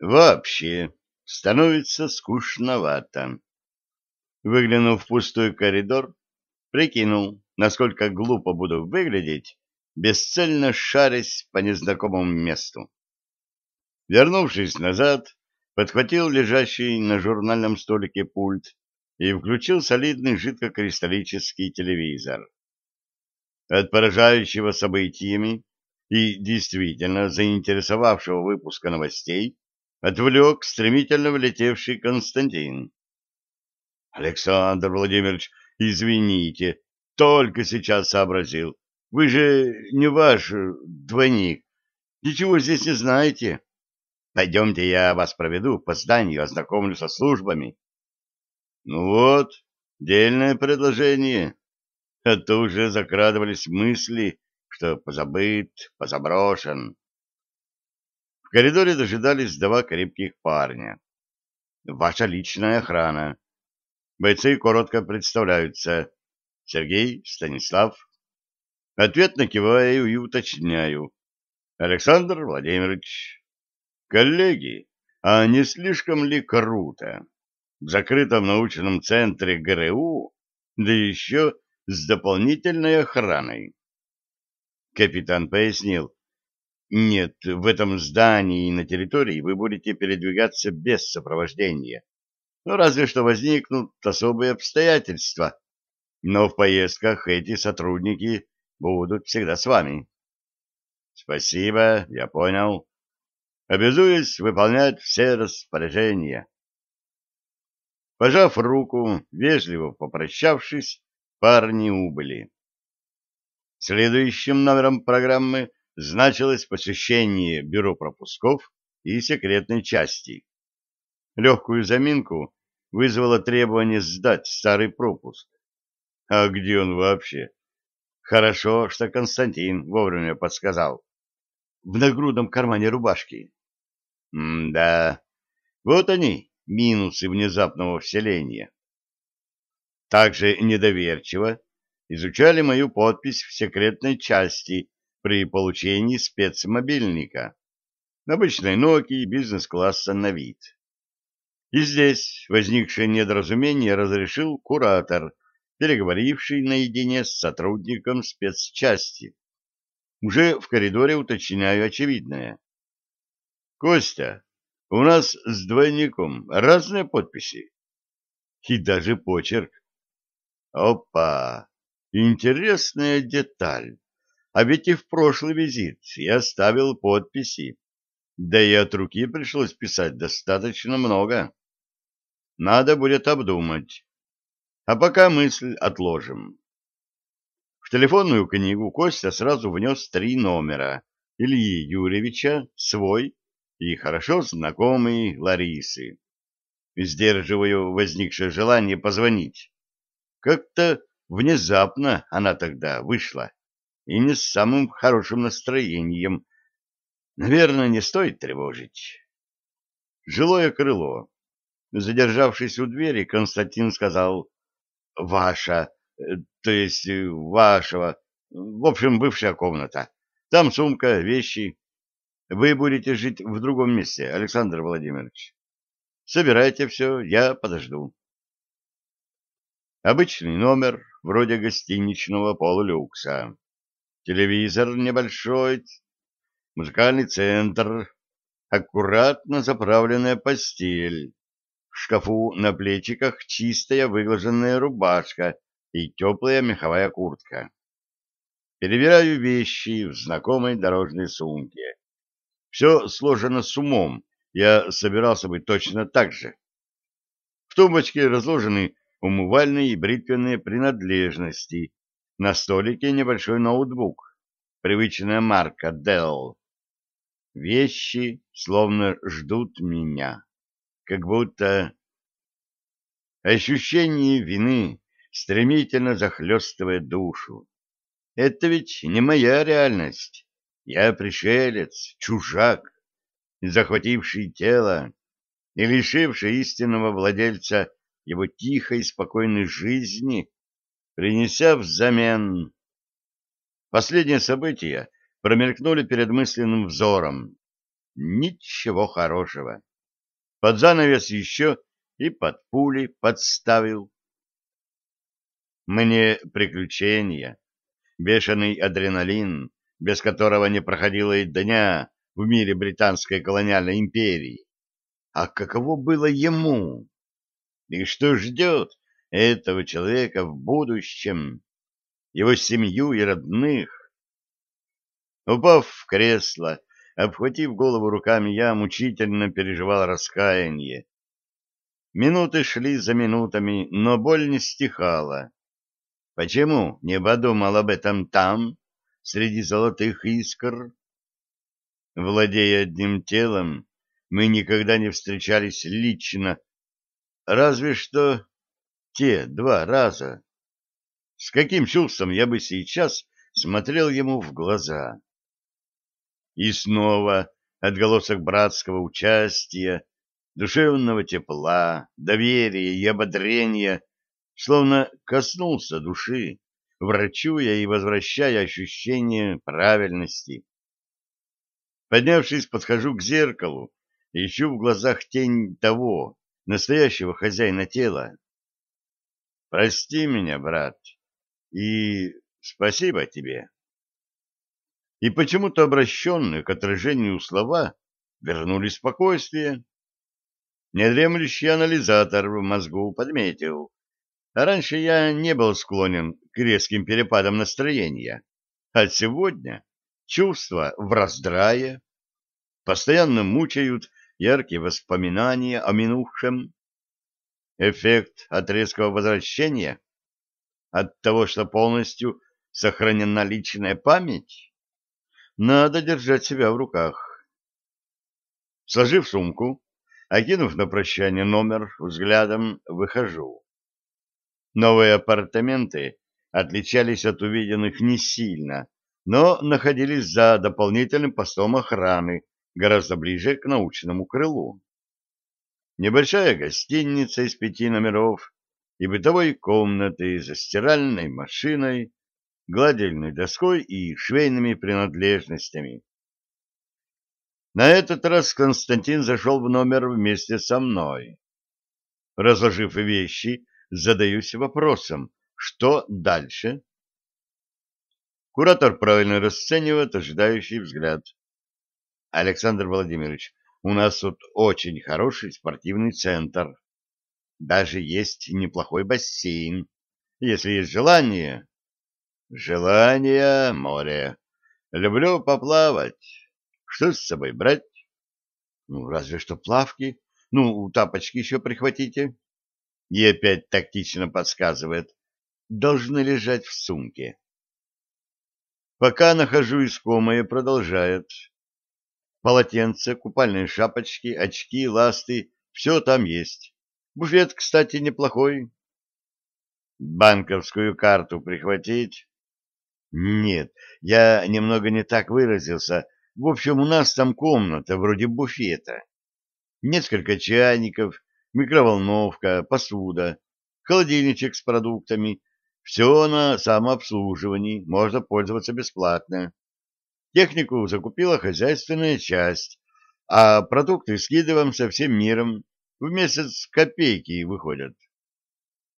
Вообще, становится скучновато. Выглянув в пустой коридор, прикинул, насколько глупо буду выглядеть, бесцельно шарясь по незнакомому месту. Вернувшись назад, подхватил лежащий на журнальном столике пульт и включил солидный жидкокристаллический телевизор. От поражающего событиями и действительно заинтересовавшего выпуска новостей отвлек стремительно влетевший Константин. — Александр Владимирович, извините, только сейчас сообразил. Вы же не ваш двойник. Ничего здесь не знаете. Пойдемте, я вас проведу по зданию, ознакомлю со службами. Ну вот, дельное предложение. А то уже закрадывались мысли, что позабыт, позаброшен. В коридоре дожидались два крепких парня. Ваша личная охрана. Бойцы коротко представляются. Сергей, Станислав. Ответно киваю и уточняю. Александр Владимирович. Коллеги, а не слишком ли круто? В закрытом научном центре ГРУ, да еще с дополнительной охраной. Капитан пояснил. Нет, в этом здании и на территории вы будете передвигаться без сопровождения. Ну, разве что возникнут особые обстоятельства. Но в поездках эти сотрудники будут всегда с вами. Спасибо, я понял. Обязуюсь выполнять все распоряжения. Пожав руку, вежливо попрощавшись, парни убыли. Следующим номером программы значилось посещение бюро пропусков и секретной части. Легкую заминку вызвало требование сдать старый пропуск. А где он вообще? Хорошо, что Константин вовремя подсказал. В нагрудном кармане рубашки. М-да, вот они, минусы внезапного вселения. Также недоверчиво изучали мою подпись в секретной части при получении спецмобильника. Обычной Nokia бизнес-класса на вид. И здесь возникшее недоразумение разрешил куратор, переговоривший наедине с сотрудником спецчасти. Уже в коридоре уточняю очевидное. «Костя, у нас с двойником разные подписи. И даже почерк. Опа! Интересная деталь. А ведь и в прошлый визит я оставил подписи. Да и от руки пришлось писать достаточно много. Надо будет обдумать. А пока мысль отложим. В телефонную книгу Костя сразу внес три номера. Ильи Юрьевича, свой и хорошо знакомый Ларисы. Сдерживаю возникшее желание позвонить. Как-то внезапно она тогда вышла, и не с самым хорошим настроением. Наверное, не стоит тревожить. Жилое крыло. Задержавшись у двери, Константин сказал «Ваша, э, то есть э, вашего, в общем, бывшая комната. Там сумка, вещи. Вы будете жить в другом месте, Александр Владимирович. Собирайте все, я подожду». Обычный номер, вроде гостиничного полулюкса. Телевизор небольшой, музыкальный центр, аккуратно заправленная постель, в шкафу на плечиках чистая выглаженная рубашка и теплая меховая куртка. Перебираю вещи в знакомой дорожной сумке. Все сложено с умом, я собирался быть точно так же. В тумбочке разложены умывальные и бритвенные принадлежности. На столике небольшой ноутбук, привычная марка Dell. Вещи словно ждут меня как будто ощущение вины стремительно захлестывает душу. Это ведь не моя реальность. Я пришелец, чужак, захвативший тело и лишивший истинного владельца его тихой, спокойной жизни, принеся взамен... Последние события промелькнули перед мысленным взором. Ничего хорошего. под занавес еще и под пули подставил. Мне приключения, бешеный адреналин, без которого не проходило и дня в мире британской колониальной империи. А каково было ему? И что ждет этого человека в будущем, его семью и родных? Упав в кресло, обхватив голову руками, я мучительно переживал раскаяние. Минуты шли за минутами, но боль не стихала. Почему не подумал об этом там, среди золотых искр? Владея одним телом, мы никогда не встречались лично, разве что те два раза. С каким чувством я бы сейчас смотрел ему в глаза? И снова отголосок братского участия, душевного тепла, доверия и ободрения словно коснулся души, врачуя и возвращая ощущение правильности. Поднявшись, подхожу к зеркалу, ищу в глазах тень того, настоящего хозяина тела. Прости меня, брат, и спасибо тебе. И почему-то обращенные к отражению слова вернули спокойствие. Недремлющий анализатор в мозгу подметил, Раньше я не был склонен к резким перепадам настроения, а сегодня чувства в раздрае, постоянно мучают яркие воспоминания о минувшем. Эффект от резкого возвращения? От того, что полностью сохранена личная память? Надо держать себя в руках. Сложив сумку, окинув на прощание номер, взглядом выхожу. Новые апартаменты отличались от увиденных не сильно, но находились за дополнительным постом охраны, гораздо ближе к научному крылу. Небольшая гостиница из пяти номеров и бытовой комнаты за стиральной машиной, гладильной доской и швейными принадлежностями. На этот раз Константин зашел в номер вместе со мной. Разложив вещи, задаюсь вопросом, что дальше? Куратор правильно расценивает ожидающий взгляд. Александр Владимирович, у нас тут очень хороший спортивный центр. Даже есть неплохой бассейн. Если есть желание... Желание — море. Люблю поплавать. Что с собой брать? Ну, разве что плавки. Ну, тапочки еще прихватите и опять тактично подсказывает, должны лежать в сумке. Пока нахожу искомое, продолжает. Полотенце, купальные шапочки, очки, ласты — все там есть. Буфет, кстати, неплохой. Банковскую карту прихватить? Нет, я немного не так выразился. В общем, у нас там комната вроде буфета. Несколько чайников, микроволновка, посуда, холодильничек с продуктами. Все на самообслуживании, можно пользоваться бесплатно. Технику закупила хозяйственная часть, а продукты скидываем со всем миром. В месяц копейки выходят.